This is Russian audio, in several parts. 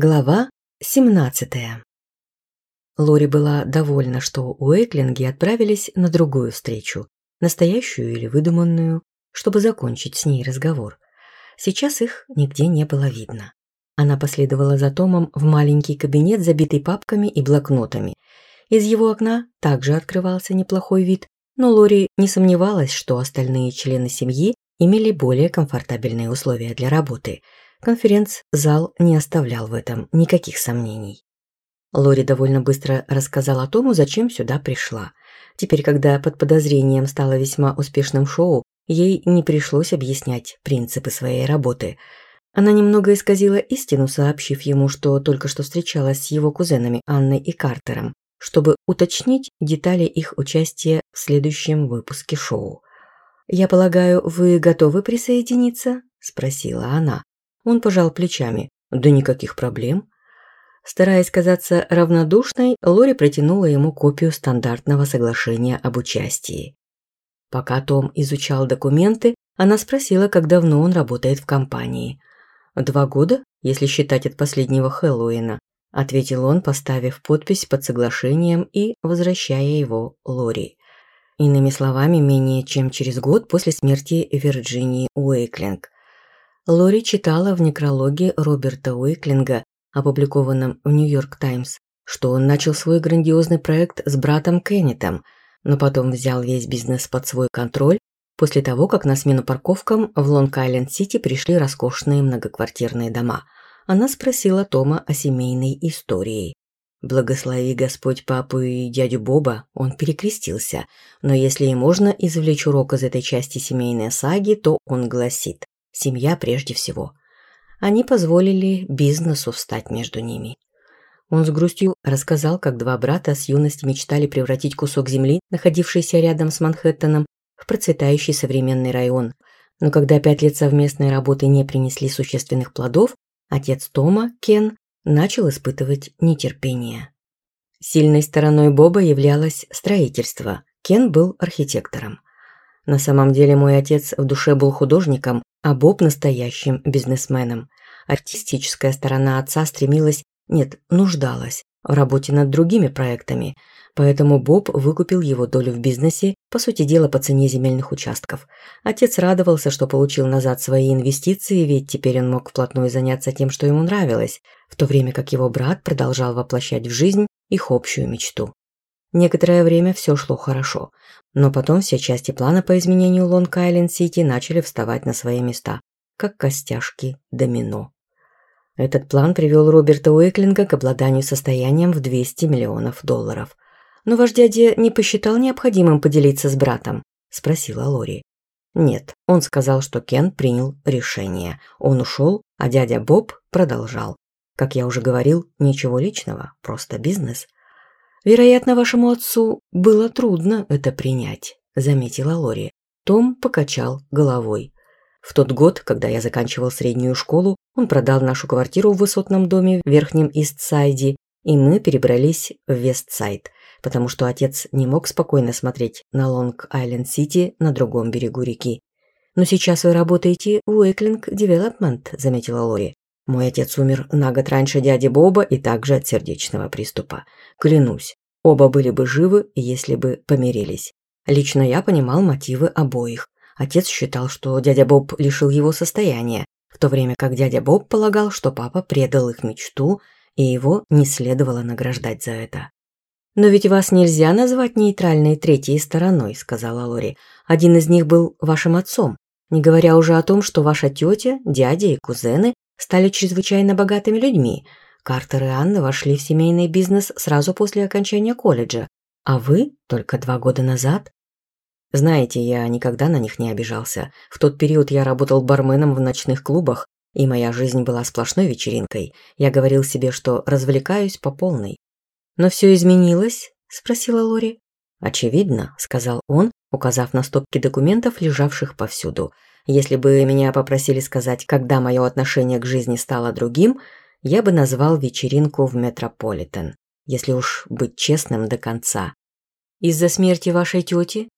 Глава 17. Лори была довольна, что Уэклинги отправились на другую встречу, настоящую или выдуманную, чтобы закончить с ней разговор. Сейчас их нигде не было видно. Она последовала за Томом в маленький кабинет, забитый папками и блокнотами. Из его окна также открывался неплохой вид, но Лори не сомневалась, что остальные члены семьи имели более комфортабельные условия для работы – конференц-зал не оставлял в этом никаких сомнений. Лори довольно быстро рассказала Тому, зачем сюда пришла. Теперь, когда под подозрением стало весьма успешным шоу, ей не пришлось объяснять принципы своей работы. Она немного исказила истину, сообщив ему, что только что встречалась с его кузенами Анной и Картером, чтобы уточнить детали их участия в следующем выпуске шоу. «Я полагаю, вы готовы присоединиться?» – спросила она он пожал плечами. «Да никаких проблем». Стараясь казаться равнодушной, Лори протянула ему копию стандартного соглашения об участии. Пока Том изучал документы, она спросила, как давно он работает в компании. «Два года, если считать от последнего Хэллоуина», – ответил он, поставив подпись под соглашением и возвращая его Лори. Иными словами, менее чем через год после смерти Вирджинии Уэйклинг – Лори читала в некрологе Роберта Уиклинга, опубликованном в «Нью-Йорк Таймс», что он начал свой грандиозный проект с братом Кеннетом, но потом взял весь бизнес под свой контроль после того, как на смену парковкам в Лонг-Айленд-Сити пришли роскошные многоквартирные дома. Она спросила Тома о семейной истории. «Благослови Господь папу и дядю Боба», он перекрестился, но если и можно извлечь урок из этой части семейной саги, то он гласит семья прежде всего. Они позволили бизнесу встать между ними. Он с грустью рассказал, как два брата с юности мечтали превратить кусок земли, находившийся рядом с Манхэттеном, в процветающий современный район. Но когда пять лет совместной работы не принесли существенных плодов, отец Тома, Кен, начал испытывать нетерпение. Сильной стороной Боба являлось строительство. Кен был архитектором. На самом деле мой отец в душе был художником, а Боб – настоящим бизнесменом. Артистическая сторона отца стремилась, нет, нуждалась в работе над другими проектами, поэтому Боб выкупил его долю в бизнесе, по сути дела, по цене земельных участков. Отец радовался, что получил назад свои инвестиции, ведь теперь он мог вплотную заняться тем, что ему нравилось, в то время как его брат продолжал воплощать в жизнь их общую мечту. Некоторое время все шло хорошо, но потом все части плана по изменению Лонг-Айленд-Сити начали вставать на свои места, как костяшки домино. Этот план привел Роберта Уэклинга к обладанию состоянием в 200 миллионов долларов. «Но ваш дядя не посчитал необходимым поделиться с братом?» – спросила Лори. «Нет, он сказал, что Кен принял решение. Он ушел, а дядя Боб продолжал. Как я уже говорил, ничего личного, просто бизнес». «Вероятно, вашему отцу было трудно это принять», – заметила Лори. Том покачал головой. В тот год, когда я заканчивал среднюю школу, он продал нашу квартиру в высотном доме в Верхнем Истсайде, и мы перебрались в Вестсайд, потому что отец не мог спокойно смотреть на Лонг-Айленд-Сити на другом берегу реки. «Но сейчас вы работаете в Уэйклинг Девелопмент», – заметила Лори. «Мой отец умер на год раньше дяди Боба и также от сердечного приступа. Клянусь, оба были бы живы, если бы помирились. Лично я понимал мотивы обоих. Отец считал, что дядя Боб лишил его состояния, в то время как дядя Боб полагал, что папа предал их мечту, и его не следовало награждать за это. «Но ведь вас нельзя назвать нейтральной третьей стороной», — сказала Лори. «Один из них был вашим отцом, не говоря уже о том, что ваша тетя, дядя и кузены стали чрезвычайно богатыми людьми, Картер и Анна вошли в семейный бизнес сразу после окончания колледжа, а вы только два года назад. Знаете, я никогда на них не обижался. В тот период я работал барменом в ночных клубах, и моя жизнь была сплошной вечеринкой. Я говорил себе, что развлекаюсь по полной. «Но все изменилось?» – спросила Лори. «Очевидно», – сказал он, указав на стопки документов, лежавших повсюду. «Если бы меня попросили сказать, когда мое отношение к жизни стало другим, я бы назвал вечеринку в Метрополитен, если уж быть честным до конца. Из-за смерти вашей тети?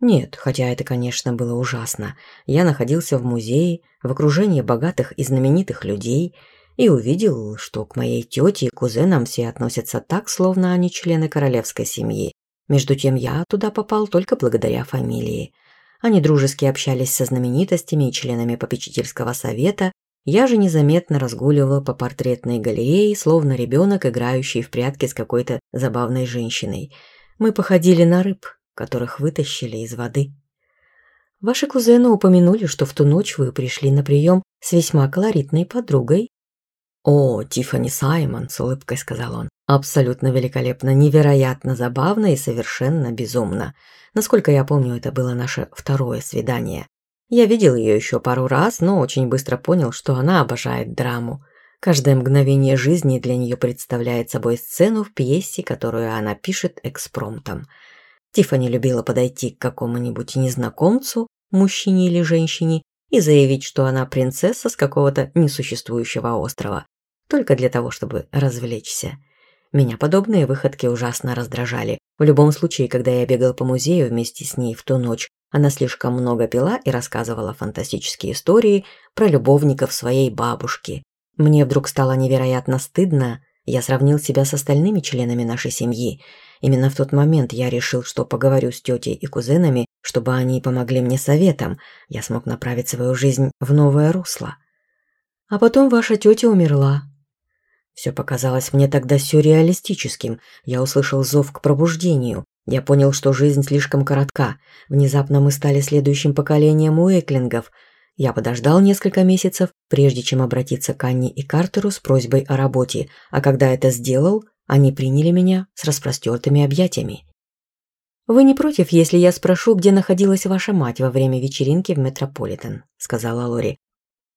Нет, хотя это, конечно, было ужасно. Я находился в музее, в окружении богатых и знаменитых людей, и увидел, что к моей тете и кузенам все относятся так, словно они члены королевской семьи. Между тем я туда попал только благодаря фамилии. Они дружески общались со знаменитостями и членами попечительского совета, я же незаметно разгуливала по портретной галерее, словно ребенок, играющий в прятки с какой-то забавной женщиной. Мы походили на рыб, которых вытащили из воды. Ваши кузены упомянули, что в ту ночь вы пришли на прием с весьма колоритной подругой. «О, Тиффани Саймон», — с улыбкой сказал он. «Абсолютно великолепно, невероятно забавно и совершенно безумно. Насколько я помню, это было наше второе свидание. Я видел ее еще пару раз, но очень быстро понял, что она обожает драму. Каждое мгновение жизни для нее представляет собой сцену в пьесе, которую она пишет экспромтом. Тиффани любила подойти к какому-нибудь незнакомцу, мужчине или женщине, и заявить, что она принцесса с какого-то несуществующего острова, только для того, чтобы развлечься. Меня подобные выходки ужасно раздражали. В любом случае, когда я бегал по музею вместе с ней в ту ночь, она слишком много пила и рассказывала фантастические истории про любовников своей бабушки. Мне вдруг стало невероятно стыдно. Я сравнил себя с остальными членами нашей семьи. Именно в тот момент я решил, что поговорю с тетей и кузенами, чтобы они помогли мне советом. Я смог направить свою жизнь в новое русло. А потом ваша тетя умерла. Все показалось мне тогда сюрреалистическим. Я услышал зов к пробуждению. Я понял, что жизнь слишком коротка. Внезапно мы стали следующим поколением уэклингов. Я подождал несколько месяцев, прежде чем обратиться к Анне и Картеру с просьбой о работе, а когда это сделал, они приняли меня с распростертыми объятиями. «Вы не против, если я спрошу, где находилась ваша мать во время вечеринки в Метрополитен?» – сказала Лори.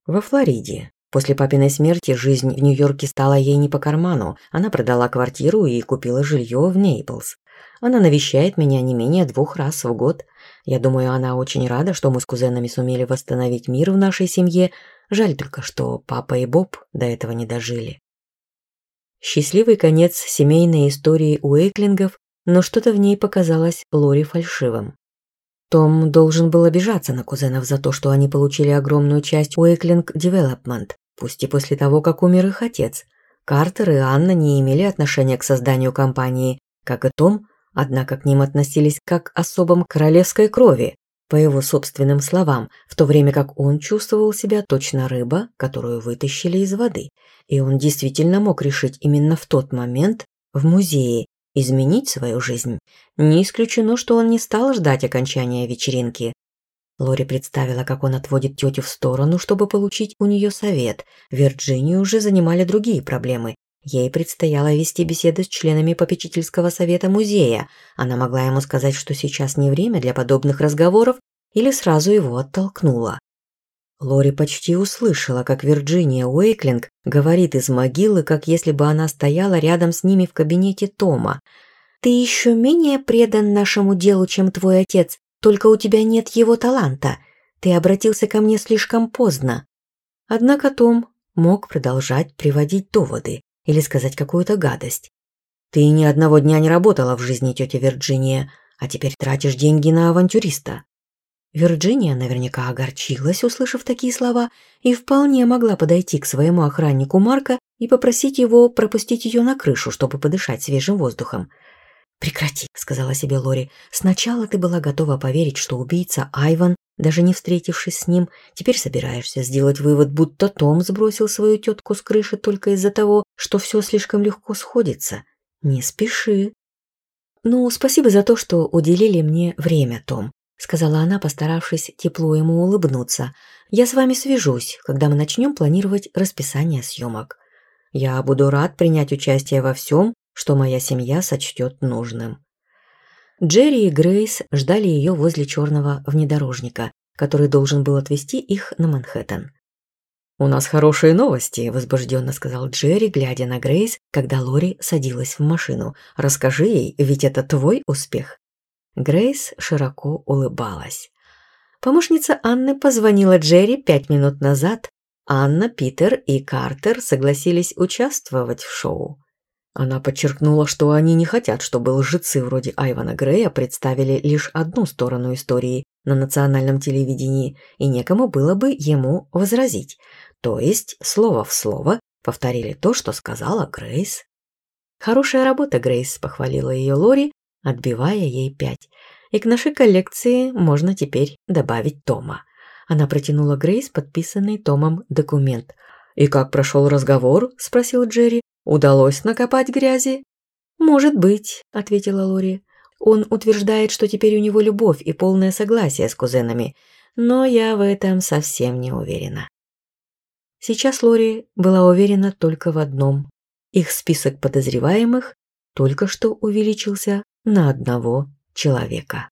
«Во Флориде. После папиной смерти жизнь в Нью-Йорке стала ей не по карману. Она продала квартиру и купила жилье в Нейплс. Она навещает меня не менее двух раз в год. Я думаю, она очень рада, что мы с кузенами сумели восстановить мир в нашей семье. Жаль только, что папа и Боб до этого не дожили. Счастливый конец семейной истории Уэйклингов, но что-то в ней показалось Лори фальшивым. Том должен был обижаться на кузенов за то, что они получили огромную часть Уэйклинг Девелопмент, пусть и после того, как умер их отец. Картер и Анна не имели отношения к созданию компании, как и Том, однако к ним относились как к особам королевской крови, по его собственным словам, в то время как он чувствовал себя точно рыба, которую вытащили из воды, и он действительно мог решить именно в тот момент в музее изменить свою жизнь. Не исключено, что он не стал ждать окончания вечеринки. Лори представила, как он отводит тетю в сторону, чтобы получить у нее совет. Вирджинию уже занимали другие проблемы, Ей предстояло вести беседы с членами попечительского совета музея. Она могла ему сказать, что сейчас не время для подобных разговоров, или сразу его оттолкнула. Лори почти услышала, как Вирджиния Уэйклинг говорит из могилы, как если бы она стояла рядом с ними в кабинете Тома. «Ты еще менее предан нашему делу, чем твой отец, только у тебя нет его таланта. Ты обратился ко мне слишком поздно». Однако Том мог продолжать приводить доводы. Или сказать какую-то гадость. Ты ни одного дня не работала в жизни тети Вирджиния, а теперь тратишь деньги на авантюриста. Вирджиния наверняка огорчилась, услышав такие слова, и вполне могла подойти к своему охраннику Марка и попросить его пропустить ее на крышу, чтобы подышать свежим воздухом – Прекрати, сказала себе Лори. Сначала ты была готова поверить, что убийца Айван, даже не встретившись с ним, теперь собираешься сделать вывод, будто Том сбросил свою тетку с крыши только из-за того, что все слишком легко сходится. Не спеши. Ну, спасибо за то, что уделили мне время, Том, сказала она, постаравшись тепло ему улыбнуться. Я с вами свяжусь, когда мы начнем планировать расписание съемок. Я буду рад принять участие во всем, что моя семья сочтет нужным. Джерри и Грейс ждали ее возле черного внедорожника, который должен был отвезти их на Манхэттен. «У нас хорошие новости», – возбужденно сказал Джерри, глядя на Грейс, когда Лори садилась в машину. «Расскажи ей, ведь это твой успех». Грейс широко улыбалась. Помощница Анны позвонила Джерри пять минут назад. Анна, Питер и Картер согласились участвовать в шоу. Она подчеркнула, что они не хотят, чтобы лжецы вроде Айвана Грея представили лишь одну сторону истории на национальном телевидении, и некому было бы ему возразить. То есть, слово в слово, повторили то, что сказала Грейс. «Хорошая работа, Грейс», — похвалила ее Лори, отбивая ей пять. «И к нашей коллекции можно теперь добавить Тома». Она протянула Грейс подписанный Томом документ. «И как прошел разговор?» – спросил Джерри,«Удалось накопать грязи?» «Может быть», – ответила Лори. «Он утверждает, что теперь у него любовь и полное согласие с кузенами, но я в этом совсем не уверена». Сейчас Лори была уверена только в одном. Их список подозреваемых только что увеличился на одного человека.